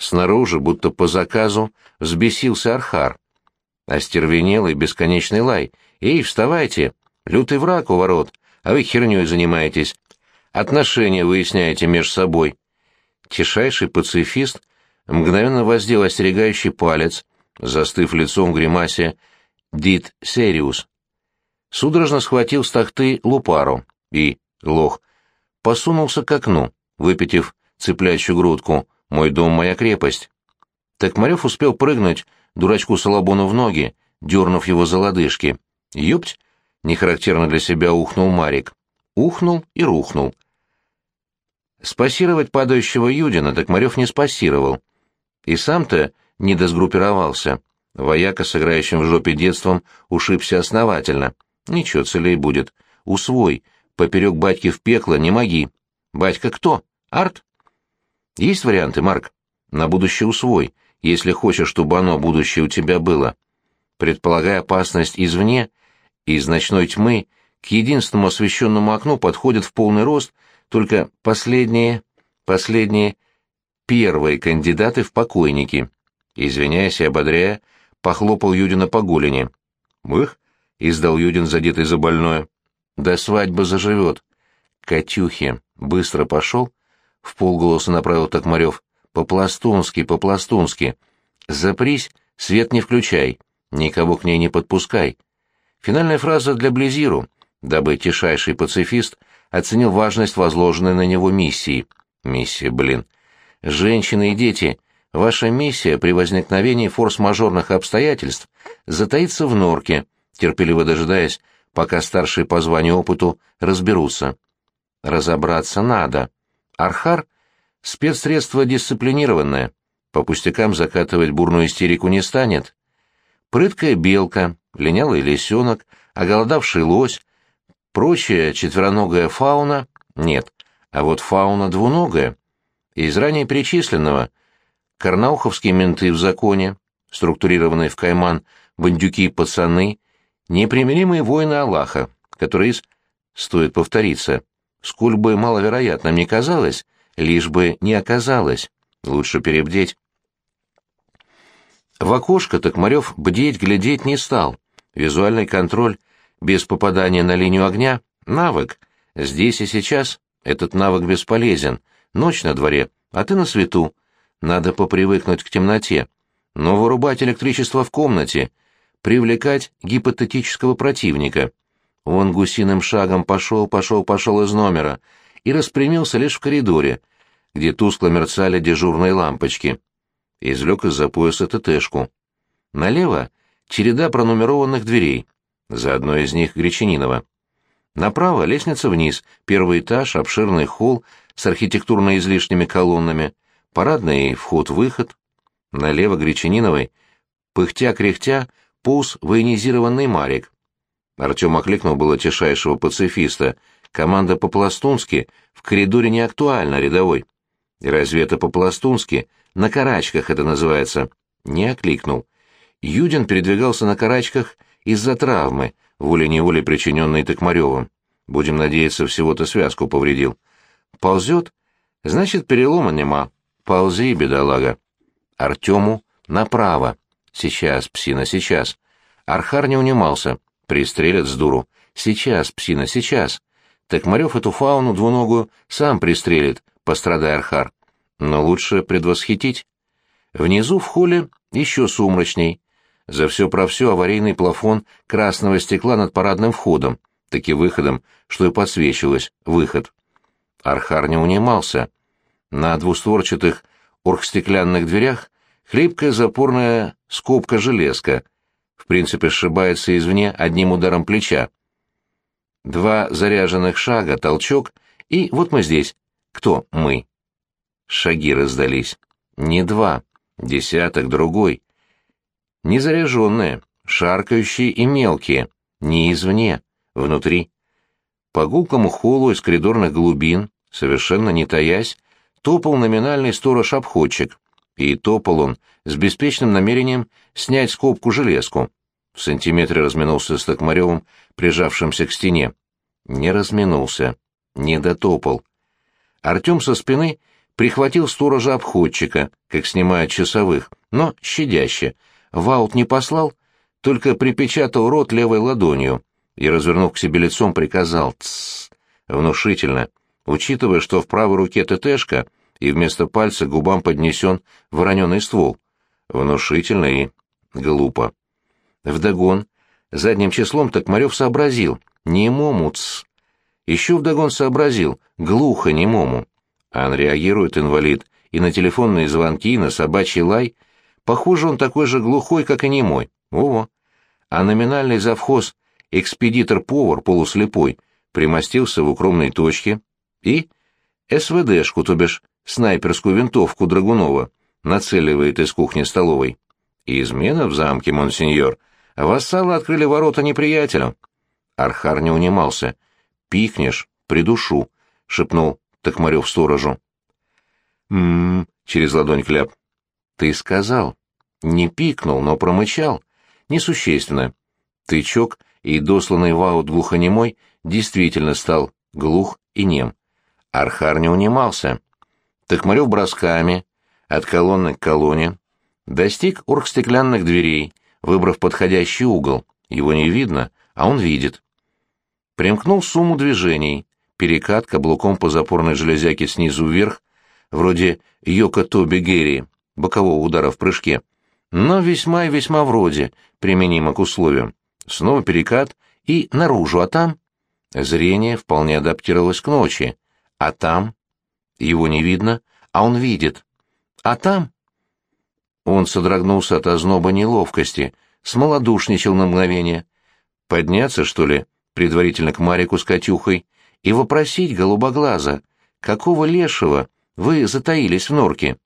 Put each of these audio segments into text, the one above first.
Снаружи, будто по заказу, взбесился Архар. Остервенелый бесконечный лай. «Эй, вставайте! Лютый враг у ворот, а вы хернёй занимаетесь. Отношения выясняете между собой». Тишайший пацифист мгновенно воздел остерегающий палец, застыв лицом в гримасе «Дит Сериус». Судорожно схватил с тахты лупару и, лох, посунулся к окну, выпитив цыплячью грудку «Мой дом, моя крепость». Токмарев успел прыгнуть дурачку Салабону в ноги, дернув его за лодыжки. «Юпть!» — нехарактерно для себя ухнул Марик. Ухнул и рухнул. Спассировать падающего Юдина Токмарев не спассировал. И сам-то не досгруппировался. Вояка с играющим в жопе детством ушибся основательно. Ничего, целей будет. Усвой. Поперек батьки в пекло не моги. Батька кто? Арт? Есть варианты, Марк? На будущее усвой, если хочешь, чтобы оно, будущее, у тебя было. Предполагая опасность извне, из ночной тьмы к единственному освещенному окну подходят в полный рост только последние, последние, первые кандидаты в покойники. Извиняясь и ободряя, похлопал Юдина по голени. «Мых?» — издал Юдин, задетый за больное. «До свадьбы заживет». «Катюхи, быстро пошел?» — в полголоса направил Токмарев. «По-пластунски, по-пластунски. Запрись, свет не включай, никого к ней не подпускай». Финальная фраза для Близиру, дабы тишайший пацифист оценил важность возложенной на него миссии. Миссия, блин. Женщины и дети — Ваша миссия при возникновении форс-мажорных обстоятельств затаится в норке, терпеливо дожидаясь, пока старшие по званию опыту разберутся. Разобраться надо. Архар — спецсредство дисциплинированное, по пустякам закатывать бурную истерику не станет. Прыткая белка, линялый лисенок, оголодавший лось, прочая четвероногая фауна — нет, а вот фауна двуногая. Из ранее перечисленного — Карнауховские менты в законе, структурированные в кайман бандюки-пацаны, непримиримые воины Аллаха, которые, стоит повториться, сколь бы маловероятным ни казалось, лишь бы не оказалось, лучше перебдеть. В окошко Токмарев бдеть, глядеть не стал. Визуальный контроль без попадания на линию огня — навык. Здесь и сейчас этот навык бесполезен. Ночь на дворе, а ты на свету, надо попривыкнуть к темноте, но вырубать электричество в комнате, привлекать гипотетического противника. Он гусиным шагом пошел, пошел, пошел из номера и распрямился лишь в коридоре, где тускло мерцали дежурные лампочки. Извлек из-за пояса ТТшку. Налево — череда пронумерованных дверей. За одной из них — Гречанинова. Направо — лестница вниз, первый этаж, обширный холл с архитектурно излишними колоннами — парадный вход-выход. Налево Гречаниновой, пыхтя-кряхтя, полз военизированный Марик. Артем окликнул было тишайшего пацифиста. Команда по-пластунски в коридоре не актуальна, рядовой. И разве это по-пластунски? На карачках это называется. Не окликнул. Юдин передвигался на карачках из-за травмы, волей-неволей причиненной Токмаревым. Будем надеяться, всего-то связку повредил. Ползет? Значит, перелома нема. Ползи, бедолага. Артему направо. Сейчас, псина, сейчас. Архар не унимался. Пристрелят с дуру. Сейчас, псина, сейчас. Токмарев эту фауну двуногую сам пристрелит, пострадай Архар. Но лучше предвосхитить. Внизу в холле еще сумрачней. За все про все аварийный плафон красного стекла над парадным входом, таки выходом, что и подсвечивалось, выход. Архар не унимался. На двустворчатых оргстеклянных дверях хлипкая запорная скобка-железка, в принципе сшибается извне одним ударом плеча. Два заряженных шага, толчок, и вот мы здесь. Кто мы? Шаги раздались. Не два, десяток, другой. Незаряженные, шаркающие и мелкие, не извне, внутри. По гулкому холлу из коридорных глубин, совершенно не таясь, топал номинальный сторож-обходчик, и топал он с беспечным намерением снять скобку-железку. В сантиметре разминулся с Токмаревым, прижавшимся к стене. Не разминулся, не дотопал. Артем со спины прихватил сторожа-обходчика, как снимают часовых, но щадяще. Ваут не послал, только припечатал рот левой ладонью и, развернув к себе лицом, приказал «Тссс», внушительно, учитывая, что в правой руке ТТшка и вместо пальца губам поднесен вороненый ствол. Внушительно и глупо. Вдогон, задним числом Токмарев сообразил, немому «Тссс». Еще вдогон сообразил, глухо немому. Ан реагирует инвалид и на телефонные звонки, и на собачий лай. Похоже, он такой же глухой, как и немой. Ого. А номинальный завхоз, экспедитор-повар полуслепой, примостился в укромной точке и СВДшку, то бишь снайперскую винтовку Драгунова, нацеливает из кухни-столовой. Измена в замке, монсеньор. Вассалы открыли ворота неприятелю. Архар не унимался. «Пикнешь, придушу», — шепнул Токмарев сторожу. «М-м-м», через ладонь кляп. «Ты сказал». Не пикнул, но промычал. Несущественно. Тычок и досланный ваут глухонемой действительно стал глух и нем. Архар не унимался. Токмарев бросками, от колонны к колонне, достиг оргстеклянных дверей, выбрав подходящий угол. Его не видно, а он видит. Примкнул сумму движений, перекат каблуком по запорной железяке снизу вверх, вроде Йока Тоби Герри, бокового удара в прыжке, но весьма и весьма вроде, применимо к условиям. Снова перекат и наружу, а там... Зрение вполне адаптировалось к ночи. А там... Его не видно, а он видит. А там... Он содрогнулся от озноба неловкости, смолодушничал на мгновение. Подняться, что ли, предварительно к Марику с Катюхой, и вопросить голубоглаза, какого лешего вы затаились в норке?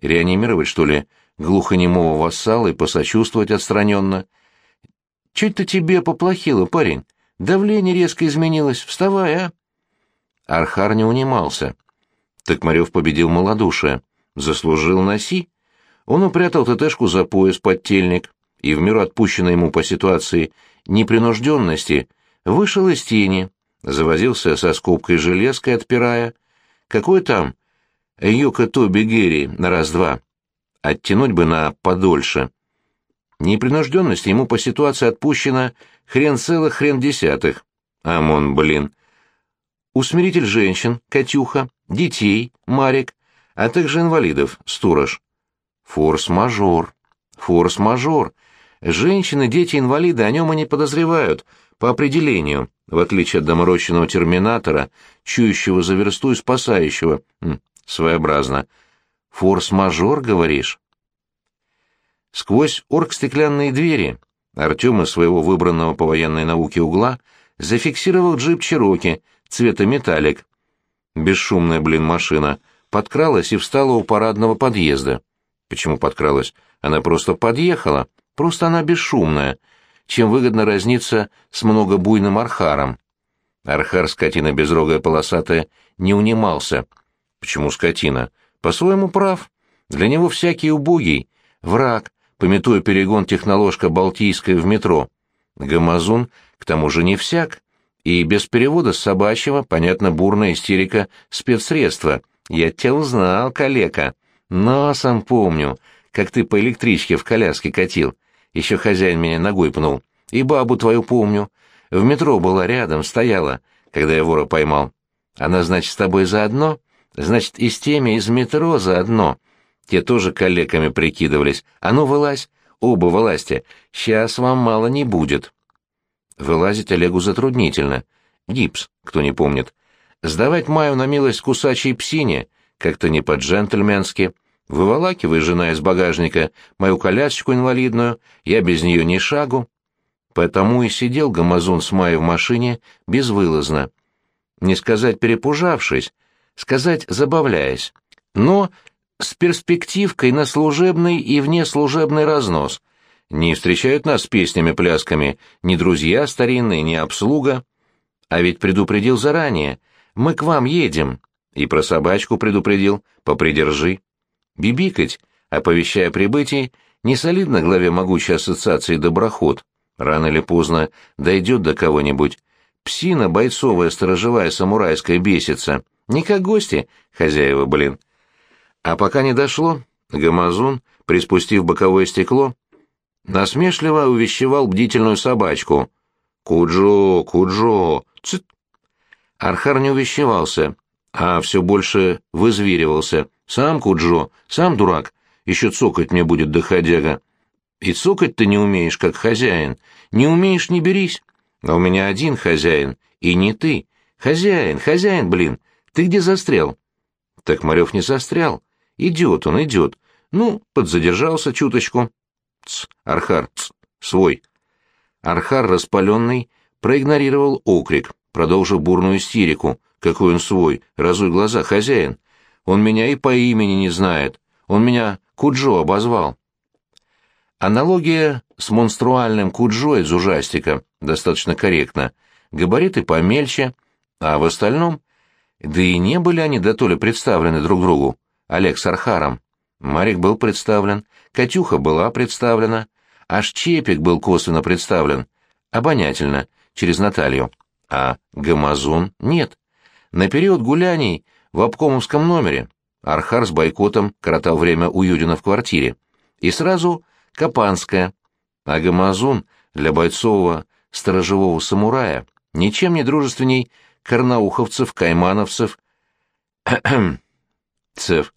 Реанимировать, что ли, глухонемого вассала и посочувствовать отстраненно? Чуть-то тебе поплохело, парень. Давление резко изменилось. Вставай, а? Архар не унимался. Токмарев победил малодушие. Заслужил носи. Он упрятал ТТшку за пояс под тельник и в меру отпущенной ему по ситуации непринужденности вышел из тени, завозился со скобкой железкой, отпирая. Какой там? Юка Тоби Герри на раз-два. Оттянуть бы на подольше. Непринужденность ему по ситуации отпущена хрен целых, хрен десятых. Амон, блин. Усмиритель женщин, Катюха, детей, Марик, а также инвалидов, Сторож. Форс-мажор. Форс-мажор. Женщины, дети, инвалиды о нем и не подозревают, по определению, в отличие от доморощенного терминатора, чующего за версту и спасающего. М, своеобразно. Форс-мажор, говоришь? Сквозь оргстеклянные двери Артем из своего выбранного по военной науке угла зафиксировал джип Чироки цвета металлик. Бесшумная, блин, машина подкралась и встала у парадного подъезда. Почему подкралась? Она просто подъехала. Просто она бесшумная. Чем выгодно разниться с многобуйным архаром. Архар, скотина безрогая полосатая, не унимался. Почему скотина? По-своему прав. Для него всякий убогий — враг, пометуя перегон техноложка Балтийская в метро. Гамазун, к тому же, не всяк. И без перевода с собачьего, понятно, бурная истерика спецсредства. Я тебя узнал, калека. Носом помню, как ты по электричке в коляске катил. Еще хозяин меня ногой пнул. И бабу твою помню. В метро была рядом, стояла, когда я вора поймал. Она, значит, с тобой заодно? Значит, и с теми из метро заодно. Те тоже коллегами прикидывались. А ну, вылазь. Оба вылазьте. Сейчас вам мало не будет. Вылазить Олегу затруднительно. Гипс, кто не помнит. Сдавать Маю на милость кусачей псине как-то не по-джентльменски. Выволакивай, жена, из багажника мою колясочку инвалидную, я без нее ни шагу. Потому и сидел Гамазун с Майей в машине безвылазно. Не сказать перепужавшись, сказать забавляясь. Но с перспективкой на служебный и внеслужебный разнос. Не встречают нас песнями-плясками ни друзья старинные, ни обслуга. А ведь предупредил заранее. Мы к вам едем. И про собачку предупредил. Попридержи. Бибикать, оповещая прибытие, не солидно главе могучей ассоциации «Доброход». Рано или поздно дойдет до кого-нибудь. Псина бойцовая, сторожевая, самурайская бесится. Не как гости, хозяева, блин. А пока не дошло, Гамазун, приспустив боковое стекло, насмешливо увещевал бдительную собачку. «Куджо, Куджо, цит!» Архар не увещевался, а все больше вызверивался. «Сам Куджо, сам дурак, еще цокать мне будет доходяга. И цокать ты не умеешь, как хозяин. Не умеешь, не берись. А у меня один хозяин, и не ты. Хозяин, хозяин, блин, ты где застрял?» Так Марев не застрял. Идет он, идет. Ну, подзадержался чуточку. Ц, Архар, ц, свой. Архар, распаленный, проигнорировал окрик, продолжив бурную истерику. Какой он свой, разуй глаза, хозяин. Он меня и по имени не знает. Он меня Куджо обозвал. Аналогия с монструальным Куджо из ужастика достаточно корректна. Габариты помельче, а в остальном... Да и не были они до то представлены друг другу, Олег с Архаром. Марик был представлен, Катюха была представлена, аж Чепик был косвенно представлен, обонятельно, через Наталью, а Гамазун нет. На период гуляний в обкомовском номере Архар с бойкотом коротал время у Юдина в квартире. И сразу Капанская, а Гамазун для бойцового сторожевого самурая ничем не дружественней карнауховцев, каймановцев, цев.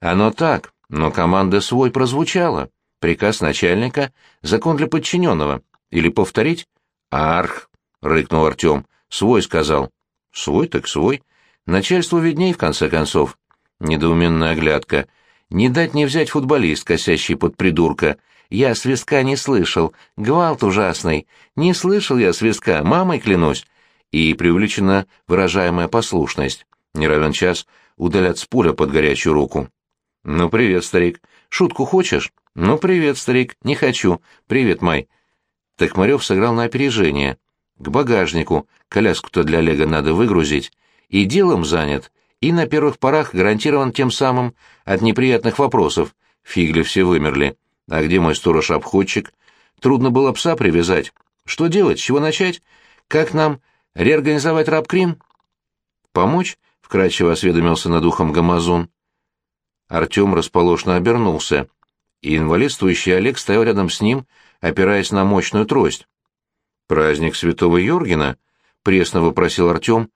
Оно так, но команда свой прозвучала. Приказ начальника — закон для подчиненного. Или повторить? «Арх!» — рыкнул Артем. «Свой», — сказал. «Свой так свой. Начальству видней, в конце концов». Недоуменная оглядка. «Не дать не взять футболист, косящий под придурка. Я свистка не слышал. Гвалт ужасный. Не слышал я свистка, мамой клянусь». И преувеличенно выражаемая послушность. Не равен час удалят с пуля под горячую руку. «Ну, привет, старик. Шутку хочешь?» «Ну, привет, старик. Не хочу. Привет, Май». Токмарев сыграл на опережение. К багажнику. Коляску-то для Олега надо выгрузить. И делом занят. И на первых порах гарантирован тем самым от неприятных вопросов. Фигли все вымерли. А где мой сторож-обходчик? Трудно было пса привязать. Что делать? С чего начать? Как нам реорганизовать рабкрим? Помочь? Вкрадчиво осведомился над ухом Гамазун. Артем расположно обернулся, и инвалидствующий Олег стоял рядом с ним, опираясь на мощную трость. «Праздник святого Йоргена?» — пресно вопросил Артем,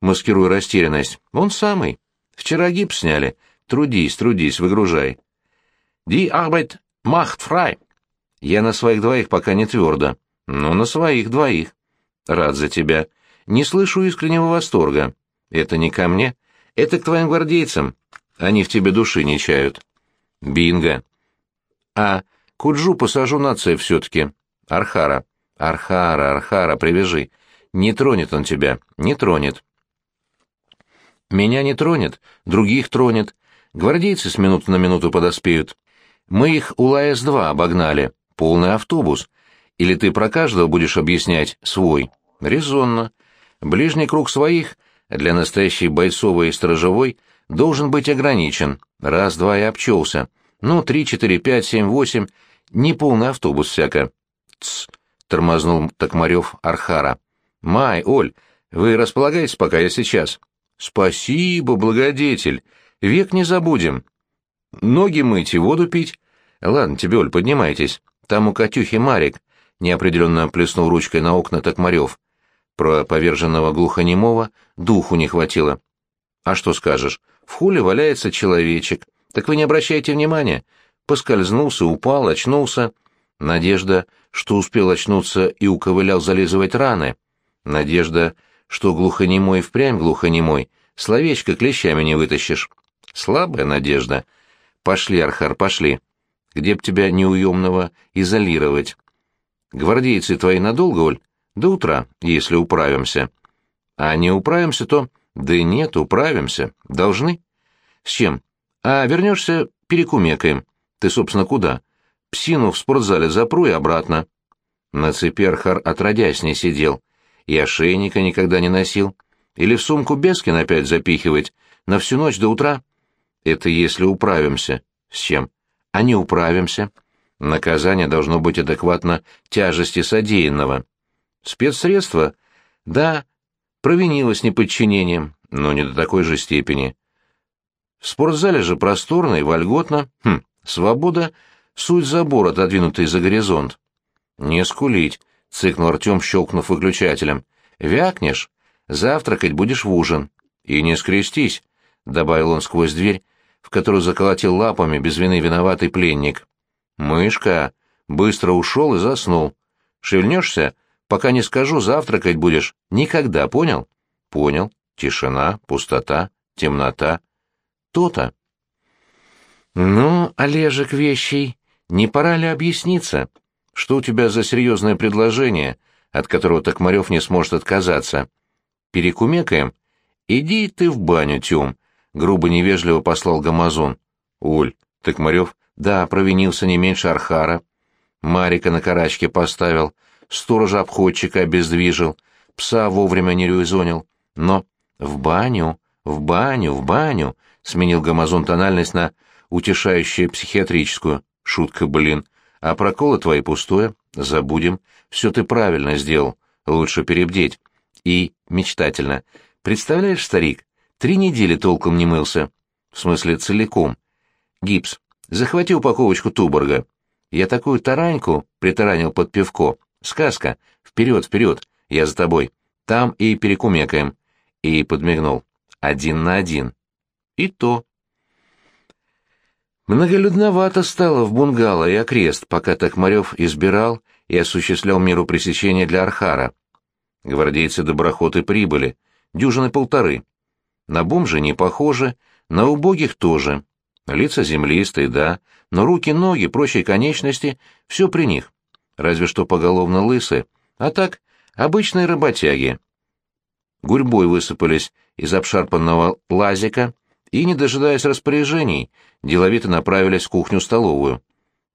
маскируя растерянность. «Он самый. Вчера гипс сняли. Трудись, трудись, выгружай». «Ди Arbeit macht frei». «Я на своих двоих пока не твердо». «Ну, на своих двоих». «Рад за тебя. Не слышу искреннего восторга. Это не ко мне. Это к твоим гвардейцам. Они в тебе души не чают. Бинго. А Куджу посажу на цепь все-таки. Архара. Архара, Архара, привяжи. Не тронет он тебя, не тронет. Меня не тронет, других тронет. Гвардейцы с минуты на минуту подоспеют. Мы их у ЛАЭС-2 обогнали. Полный автобус. Или ты про каждого будешь объяснять свой? Резонно. Ближний круг своих для настоящей бойцовой и сторожевой должен быть ограничен. Раз-два и обчелся. Ну, три, четыре, пять, семь, восемь. Не полный автобус всяко. Тсс, тормознул Токмарев Архара. Май, Оль, вы располагаетесь, пока я сейчас? Спасибо, благодетель. Век не забудем. Ноги мыть и воду пить. Ладно тебе, Оль, поднимайтесь. Там у Катюхи Марик. Неопределенно плеснул ручкой на окна Токмарев. Про поверженного глухонемого духу не хватило. А что скажешь? В хуле валяется человечек. Так вы не обращайте внимания. Поскользнулся, упал, очнулся. Надежда, что успел очнуться и уковылял зализывать раны. Надежда, что глухонемой впрямь глухонемой. Словечко клещами не вытащишь. Слабая надежда. Пошли, Архар, пошли. Где б тебя неуемного изолировать? Гвардейцы твои надолго, Оль? До утра, если управимся. А не управимся, то... Да нет, управимся. Должны. С чем? А вернешься, перекумекаем. Ты, собственно, куда? Псину в спортзале запру и обратно. На цепи отродясь не сидел. И ошейника никогда не носил. Или в сумку Бескин опять запихивать. На всю ночь до утра. Это если управимся. С чем? А не управимся. Наказание должно быть адекватно тяжести содеянного. Спецсредства? Да, Провинилась неподчинением, но не до такой же степени. В спортзале же просторно и вольготно. Хм, свобода — суть забор, отодвинутый за горизонт. «Не скулить», — цыкнул Артем, щелкнув выключателем. «Вякнешь? Завтракать будешь в ужин. И не скрестись», — добавил он сквозь дверь, в которую заколотил лапами без вины виноватый пленник. «Мышка!» Быстро ушел и заснул. «Шевельнешься? Пока не скажу, завтракать будешь. Никогда, понял?» «Понял. Тишина, пустота, темнота. То-то». «Ну, Олежек вещий, не пора ли объясниться? Что у тебя за серьезное предложение, от которого Токмарев не сможет отказаться? Перекумекаем? Иди ты в баню, Тём, грубо невежливо послал Гамазон. Оль, Токмарев, да, провинился не меньше Архара. Марика на карачке поставил, сторожа-обходчика обездвижил, пса вовремя не резонил. Но в баню, в баню, в баню, сменил Гамазон тональность на утешающую психиатрическую. Шутка, блин. А проколы твои пустое. Забудем. Все ты правильно сделал. Лучше перебдеть. И, мечтательно, представляешь, старик, Три недели толком не мылся. В смысле, целиком. Гипс. Захвати упаковочку Туборга. Я такую тараньку притаранил под пивко. Сказка. Вперед, вперед. Я за тобой. Там и перекумекаем. И подмигнул. Один на один. И то. Многолюдновато стало в бунгало и окрест, пока Токмарев избирал и осуществлял меру пресечения для Архара. Гвардейцы-доброходы прибыли, дюжины полторы. На бомжа не похожи, на убогих тоже. Лица землистые, да, но руки, ноги, прочие конечности — все при них. Разве что поголовно лысые. А так, обычные работяги. Гурьбой высыпались из обшарпанного лазика и, не дожидаясь распоряжений, деловито направились в кухню-столовую.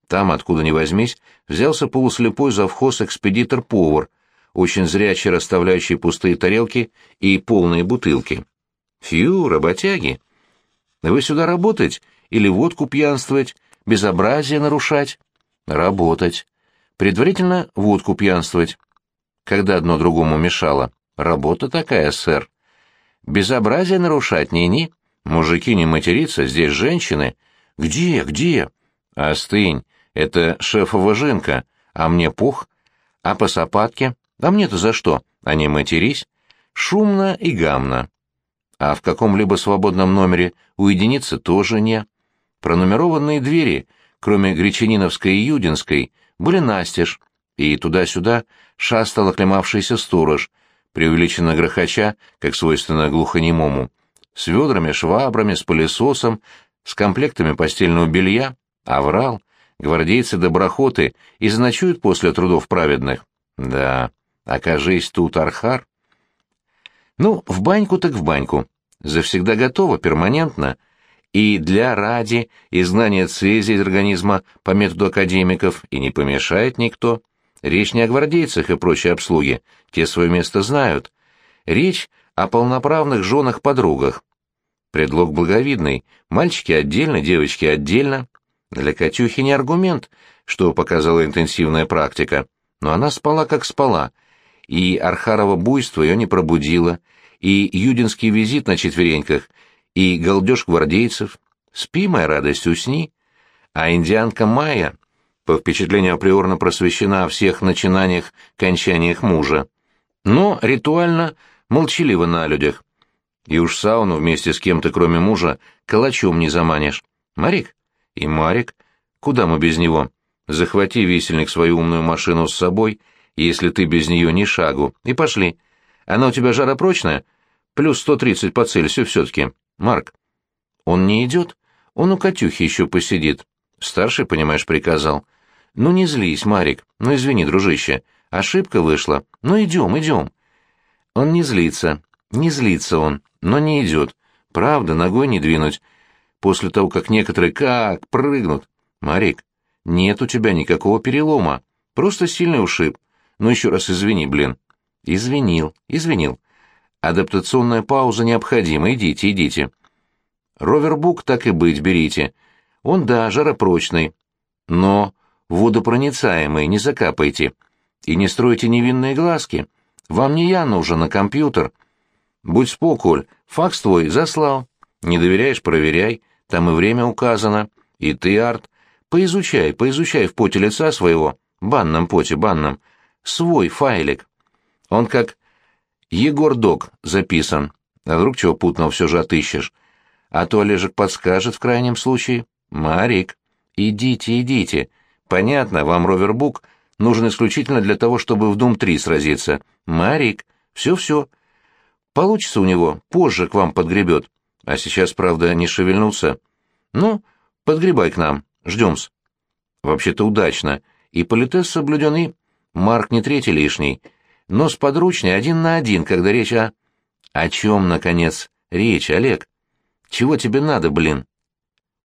Там, откуда ни возьмись, взялся полуслепой завхоз-экспедитор-повар, очень зрячий расставляющий пустые тарелки и полные бутылки. Фью, работяги. Вы сюда работать или водку пьянствовать, безобразие нарушать? Работать. Предварительно водку пьянствовать. Когда одно другому мешало. Работа такая, сэр. Безобразие нарушать, ни-ни. Мужики не материться, здесь женщины. Где, где? Остынь, это шефова жинка, а мне пух. А по сапатке? А мне-то за что? А не матерись. Шумно и гамно а в каком-либо свободном номере уединиться тоже не. Пронумерованные двери, кроме Гречаниновской и Юдинской, были настежь, и туда-сюда шастал оклемавшийся сторож, преувеличенно грохоча, как свойственно глухонемому, с ведрами, швабрами, с пылесосом, с комплектами постельного белья, а врал, гвардейцы-доброхоты и заночуют после трудов праведных. Да, окажись тут Архар. Ну, в баньку так в баньку завсегда готова, перманентно, и для ради изгнания цезия из организма по методу академиков и не помешает никто. Речь не о гвардейцах и прочей обслуге, те свое место знают. Речь о полноправных женах-подругах. Предлог благовидный, мальчики отдельно, девочки отдельно. Для Катюхи не аргумент, что показала интенсивная практика, но она спала как спала, и Архарова буйство ее не пробудило, и юдинский визит на четвереньках, и галдеж гвардейцев. Спи, моя радость, усни. А индианка Майя, по впечатлению априорно просвещена о всех начинаниях, кончаниях мужа. Но ритуально молчаливо на людях. И уж сауну вместе с кем-то, кроме мужа, калачом не заманишь. Марик? И Марик. Куда мы без него? Захвати, висельник, свою умную машину с собой, если ты без нее ни шагу, и пошли. Она у тебя жаропрочная? Плюс сто тридцать по Цельсию все-таки. Марк. Он не идет? Он у Катюхи еще посидит. Старший, понимаешь, приказал. Ну не злись, Марик. Ну извини, дружище. Ошибка вышла. Ну идем, идем. Он не злится. Не злится он, но не идет. Правда, ногой не двинуть. После того, как некоторые как прыгнут. Марик, нет у тебя никакого перелома. Просто сильный ушиб. Ну еще раз извини, блин. Извинил, извинил. Адаптационная пауза необходима, идите, идите. Ровербук так и быть берите. Он, да, жаропрочный. Но водопроницаемый, не закапайте. И не стройте невинные глазки. Вам не я нужен, а компьютер. Будь споколь, факс твой заслал. Не доверяешь — проверяй, там и время указано. И ты, Арт, поизучай, поизучай в поте лица своего, банном поте, банном, свой файлик. Он как Егор Док записан. А вдруг чего путного все же отыщешь? А то Олежек подскажет в крайнем случае. Марик, идите, идите. Понятно, вам ровербук нужен исключительно для того, чтобы в Дум-3 сразиться. Марик, все-все. Получится у него, позже к вам подгребет. А сейчас, правда, не шевельнуться. Ну, подгребай к нам, ждем-с. Вообще-то удачно. И политес соблюден, и... Марк не третий лишний, но с подручней один на один, когда речь о... О чем, наконец, речь, Олег? Чего тебе надо, блин?